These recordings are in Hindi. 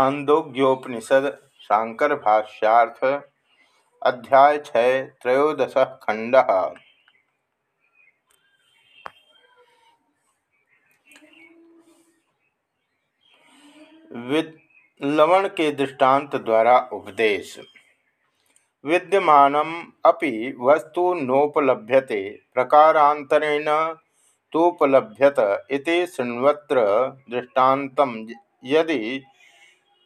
छांदोग्योपनिषद शांकर भाष्यार्थ अध्याय छय त्रयोदश खंड। लवण के दृष्टांत द्वारा उपदेश। विद्यमान अपि वस्तु नोपलभ्यते, प्रकारांतरेण तोपलभ्यत शृण्वत्र दृष्टान्तम यदि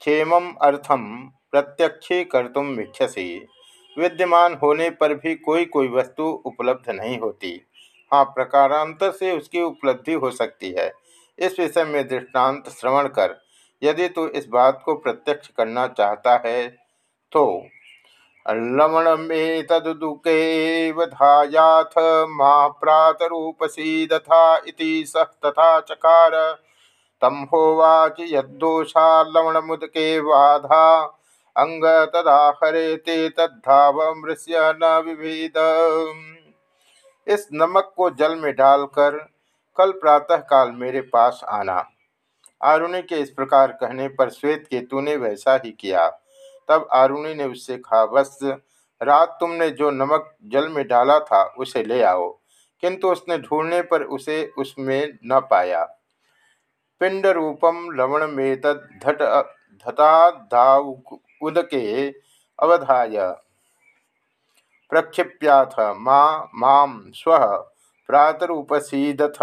क्षेम अर्थम प्रत्यक्षी कर्तुम इच्छसी। विद्यमान होने पर भी कोई कोई वस्तु उपलब्ध नहीं होती। हाँ प्रकारांतर से उसकी उपलब्धि हो सकती है। इस विषय में दृष्टांत श्रवण कर। यदि तू इस बात को प्रत्यक्ष करना चाहता है तो लवणमे तदुके वधायाथ माँ प्रातरूपसीदथा इति सह तथा चकार होवाच यदोषा लवणमुदके बाधा। अंग तदा हरेते तद्धाव मृष्य न विभेद। इस नमक को जल में डालकर कल प्रातः काल मेरे पास आना। आरुणि के इस प्रकार कहने पर श्वेत केतु ने वैसा ही किया। तब आरुणि ने उससे कहा, बस, रात तुमने जो नमक जल में डाला था, उसे ले आओ। किंतु उसने ढूँढने पर उसे उसमें न पाया। पिंड रूपम लवण में उदके अवधाय। प्रक्षिप्याथ माँ माम स्व प्रातरुपसीदथ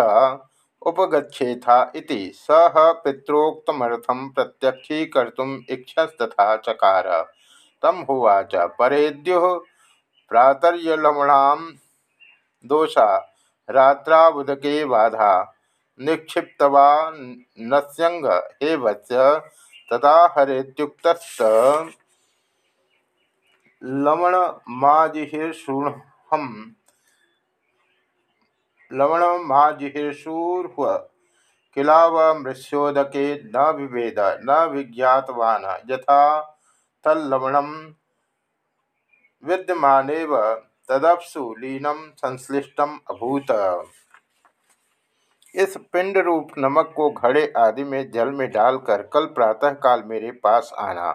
उपगछेथा सह पितरोक्तमर्थम प्रत्यक्षीकर्तुम इक्षस्तथा चकार। तम होवाच, परेद्यु प्रातर्यलवणाम दोषा, रात्रावुदके बाधा। निक्षिप्तवा नस्यंग हे वत्स तदा हरेत्युक्त लवण माजिहिर्षूहम लवण माजिहिर्षूर्व किलाव मृष्योदके न विभेद, न विज्ञातवान। यथा तल्लवणम विद्यमानेव, तदपसु लीनम संश्लिष्टम अभूत। इस पिंड रूप नमक को घड़े आदि में जल में डालकर कल प्रातःकाल मेरे पास आना।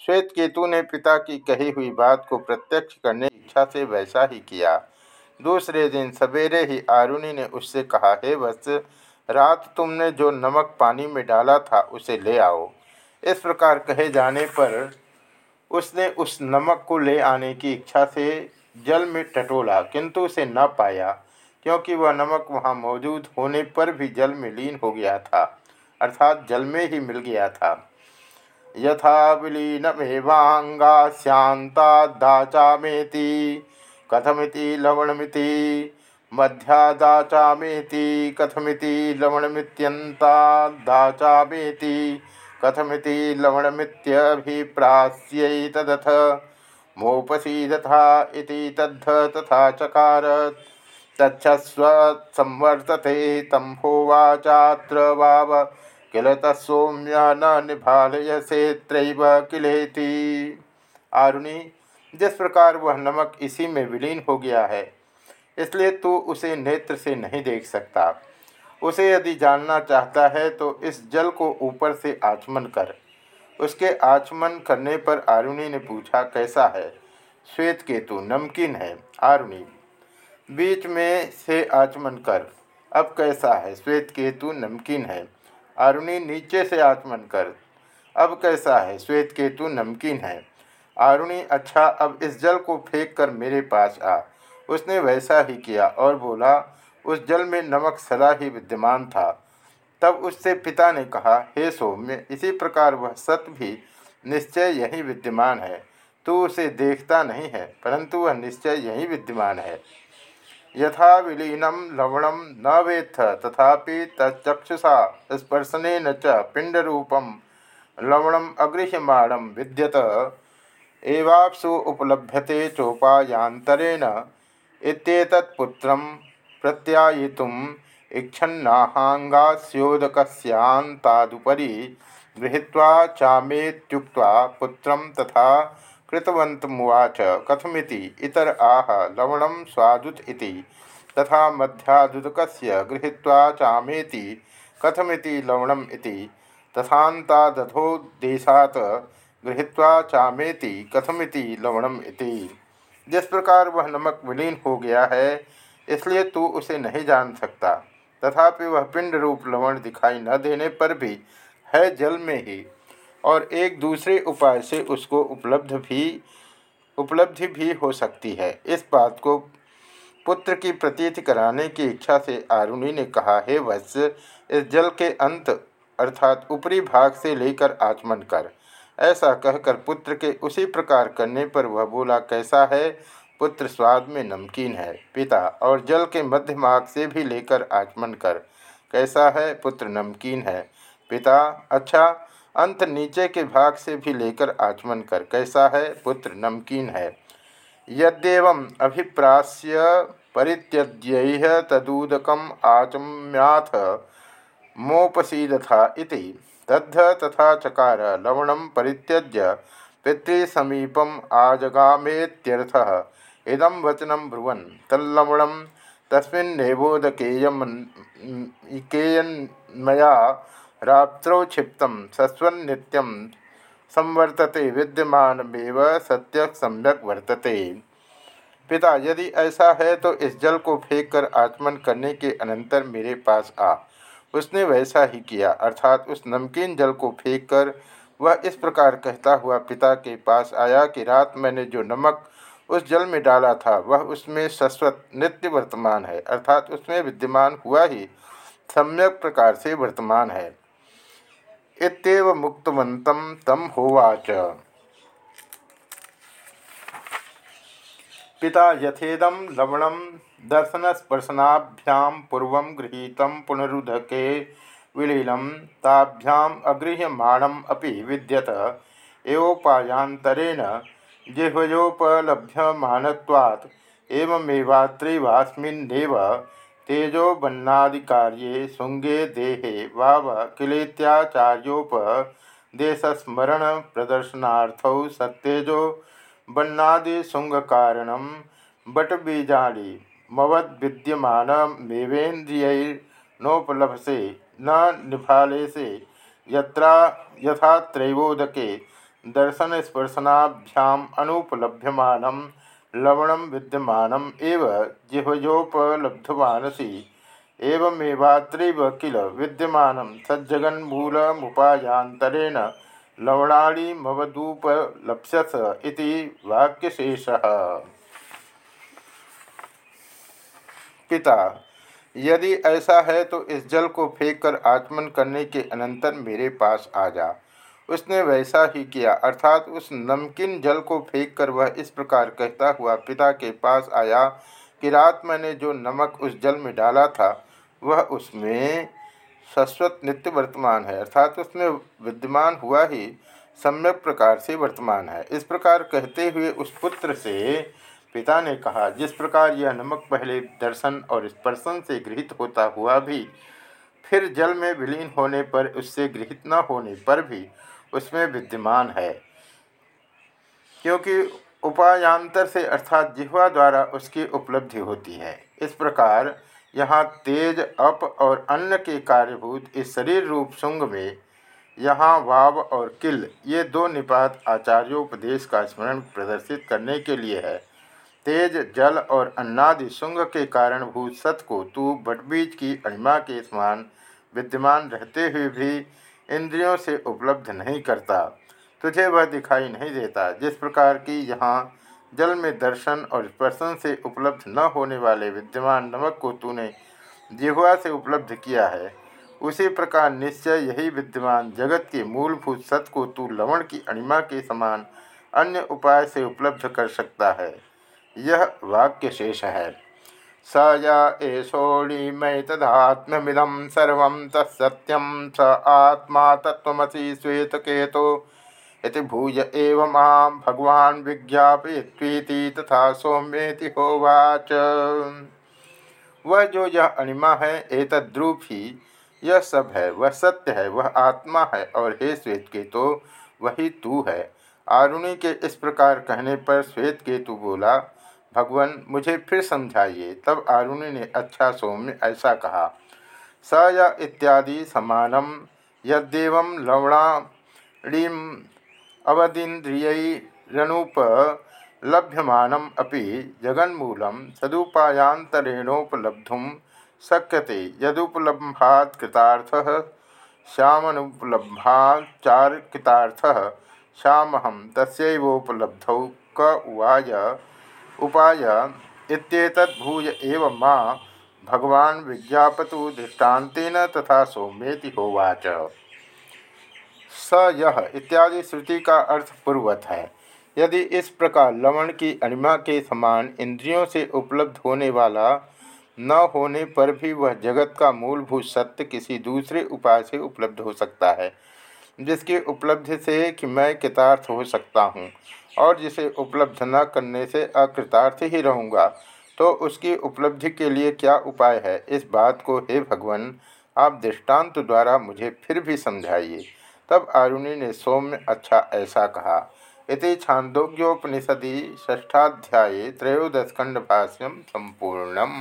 श्वेत केतु ने पिता की कही हुई बात को प्रत्यक्ष करने की इच्छा से वैसा ही किया। दूसरे दिन सवेरे ही आरुणि ने उससे कहा, हे वत्स, रात तुमने जो नमक पानी में डाला था उसे ले आओ। इस प्रकार कहे जाने पर उसने उस नमक को ले आने की इच्छा से जल में टटोला, किंतु उसे न पाया। क्योंकि वह नमक वहाँ मौजूद होने पर भी जल में लीन हो गया था, अर्थात जल में ही मिल गया था। यथा विलीनमेवांगा श्यांतादाचामेति कथमिति लवणमिति मध्यादाचामेति कथमिति लवणमित्यन्तादाचामेति कथमिति लवणमित्यभिप्रास्यै मोपसीदथा इति तद्ध तथा चकार तच्छस्व संवर्तते तम होवाचात्र वाव किल तत्सौम्य न निभालयसे त्रैव किलेति। आरुणि, जिस प्रकार वह नमक इसी में विलीन हो गया है, इसलिए तू उसे नेत्र से नहीं देख सकता। उसे यदि जानना चाहता है तो इस जल को ऊपर से आचमन कर। उसके आचमन करने पर आरुणि ने पूछा, कैसा है? श्वेत केतु नमकीन है। आरुणि बीच में से आचमन कर अब कैसा है? श्वेत केतु नमकीन है। आरुणि नीचे से आचमन कर अब कैसा है? श्वेत केतु नमकीन है। आरुणि अच्छा अब इस जल को फेंक कर मेरे पास आ। उसने वैसा ही किया और बोला, उस जल में नमक सदा ही विद्यमान था। तब उससे पिता ने कहा, हे सौम्य इसी प्रकार वह सत्य भी निश्चय यही विद्यमान है। तू उसे देखता नहीं है, परंतु वह निश्चय यही विद्यमान है। यथा विलीनम लवणम न वेत्थ तथा तक्षुषा स्पर्शन च पिंडरूपम लवणम अगृह्यमाणम विद्यत। एवापसु उपलभ्यते चोपायांतरेण इत्येतत्पुत्रं प्रत्यायितुम् इच्छन्नाहाङ्गास्योदकस्यान्तादुपरि गृहीत्वा चामेत्युक्त्वा पुत्रं तथा कृतवन्तमुवाच कथमिति इतर आह लवण स्वादुत तथा मध्यादुदकस्य गृहीत्वा चामेति कथमिति लवणम तथाता दधोदेशात गृहीत्वा चामेति कथमिति लवणम इति। जिस प्रकार वह नमक विलीन हो गया है, इसलिए तू उसे नहीं जान सकता। तथापि वह पिंड रूप लवण दिखाई न देने पर भी है जल में ही। और एक दूसरे उपाय से उसको उपलब्ध भी, उपलब्धि भी हो सकती है। इस बात को पुत्र की प्रतीत कराने की इच्छा से आरुणि ने कहा, हे वत्स, इस जल के अंत अर्थात ऊपरी भाग से लेकर आचमन कर। ऐसा कहकर पुत्र के उसी प्रकार करने पर वह बोला, कैसा है? पुत्र स्वाद में नमकीन है। पिता, और जल के मध्य मार्ग से भी लेकर आचमन कर। कैसा है? पुत्र नमकीन है। पिता अच्छा अंत नीचे के भाग से भी लेकर आचमन कर, कैसा है? पुत्र, नमकीन है। यद्यव अभिप्रास्य परित्यज्य तदूदकम आचम्याथ मोपसीदथा इति। तद्ध तथा चकार लवण परित्यज्य पितृसमीपम आजगामेत्यर्थः। इदम वचनम ब्रुवन। तल्लवणम तस्मिन्नेवोदकेयमया रात्रौ क्षिप्त सस्वन्नित्यम संवर्तते, विद्यमानमेव सत्य सम्यक वर्तते। पिता, यदि ऐसा है तो इस जल को फेंक कर आचमन करने के अनंतर मेरे पास आ। उसने वैसा ही किया, अर्थात उस नमकीन जल को फेंक कर वह इस प्रकार कहता हुआ पिता के पास आया कि रात मैंने जो नमक उस जल में डाला था, वह उसमें शश्वत नित्य वर्तमान है, अर्थात उसमें विद्यमान हुआ ही, सम्यक प्रकार से वर्तमान है। इतव मुक्तवंत तम होवाच। पिता यथेदम लवण दर्शन स्पर्शनाभ्याम पूर्व गृहीत पुनरुदके विलीनम ताभ्याम अगृह्यमाणम अपि विद्यत। एवोपायांतरेण एवमेवात्रिवास्मिन्नेव तेजोबन्नादिकार्ये शुंगे देहे वाव किलेत्याचार्योपदेशस्मरणप्रदर्शनार्थौ सत्तेजो बन्नादिशुंगकारणं बटबीजाली मवद्विद्यमानमेवेन्द्रियैर्नोपलभसे न निभालेसे यत्रा यथा त्रैवोदके लवण विद्यमान एव जिह्वजोपलब्धवानसी एवमेवात्रिव किल विद्यमान सज्जगन्मूलमुपायांतरेण लवणाड़ीमवदूपलप्स्यस इति वाक्यशेषः। पिता, यदि ऐसा है तो इस जल को फेंक कर आचमन करने के अनंतर मेरे पास आ जा। उसने वैसा ही किया, अर्थात उस नमकीन जल को फेंक कर वह इस प्रकार कहता हुआ पिता के पास आया कि रात मैंने जो नमक उस जल में डाला था, वह उसमें शाश्वत नित्य वर्तमान है, अर्थात उसमें विद्यमान हुआ ही सम्यक प्रकार से वर्तमान है। इस प्रकार कहते हुए उस पुत्र से पिता ने कहा, जिस प्रकार यह नमक पहले दर्शन और स्पर्शन से गृहित होता हुआ भी, फिर जल में विलीन होने पर उससे गृहित न होने पर भी उसमें विद्यमान है। क्योंकि उपायांतर से अर्थात जिह्वा द्वारा उसकी उपलब्धि होती है। इस प्रकार यहाँ तेज, अप और अन्न के कार्यभूत इस शरीर रूप शुंग में, यहाँ वाव और किल, ये दो निपात आचार्योपदेश का स्मरण प्रदर्शित करने के लिए है। तेज, जल और अन्नादि शुंग के कारणभूत सत को तू बटबीज की अणिमा के समान विद्यमान रहते हुए भी इंद्रियों से उपलब्ध नहीं करता, तुझे वह दिखाई नहीं देता। जिस प्रकार की यहाँ जल में दर्शन और स्पर्शन से उपलब्ध न होने वाले विद्यमान नमक को तूने जिहुआ से उपलब्ध किया है, उसी प्रकार निश्चय यही विद्यमान जगत के मूलभूत सत्य को तू लवण की अणिमा के समान अन्य उपाय से उपलब्ध कर सकता है। यह वाक्य शेष है। स य एषोणीमैतदात्ममिदं सर्वं तत्सत्यं स आत्मा तत्त्वमसि श्वेतकेतो इति भूय एव माँ भगवान् विज्ञापयत्वीति तथा सौम्येति होवाच। वह जो यह अणिमा है, एतद्रूप ही यह सब है, वह सत्य है, वह आत्मा है और हे श्वेत केतु वही तू है। आरुणि के इस प्रकार कहने पर श्वेत केतु बोला भगवान, मुझे फिर समझाइए। तब आरुणि ने अच्छा सौम्य, ऐसा कहा। स या इत्यादि समानम, यद्यव लवणाड़ीम अवधीन्द्रियरणुपलभ्यमानम अपि जगन्मूलम सदुपायांतरेणोपलब्धुम शक्यते। यदुपलम्भात् कृतार्थः श्यामनुपलम्भाचारकृतार्थः श्यामहं तस्वोपलब्धौ क उवाच। उपाय इत्येतद्भूय एव मा। भगवान विज्ञापतु दृष्टान्तेन तथा सौम्येति होवाच। स यह इत्यादि श्रुति का अर्थ पूर्वत है। यदि इस प्रकार लवण की अणिमा के समान इंद्रियों से उपलब्ध होने वाला न होने पर भी वह जगत का मूलभूत सत्य किसी दूसरे उपाय से उपलब्ध हो सकता है, जिसकी उपलब्धि से कि मैं कृतार्थ हो सकता हूँ। और जिसे उपलब्ध न करने से अकृतार्थ ही रहूँगा तो उसकी उपलब्धि के लिए क्या उपाय है? इस बात को हे भगवान, आप दृष्टांत द्वारा मुझे फिर भी समझाइए। तब आरुणि ने सौम्य अच्छा ऐसा कहा। इति छांदोग्योपनिषदि ष्ठाध्याय त्रयोदशखंड भाष्यम संपूर्णम।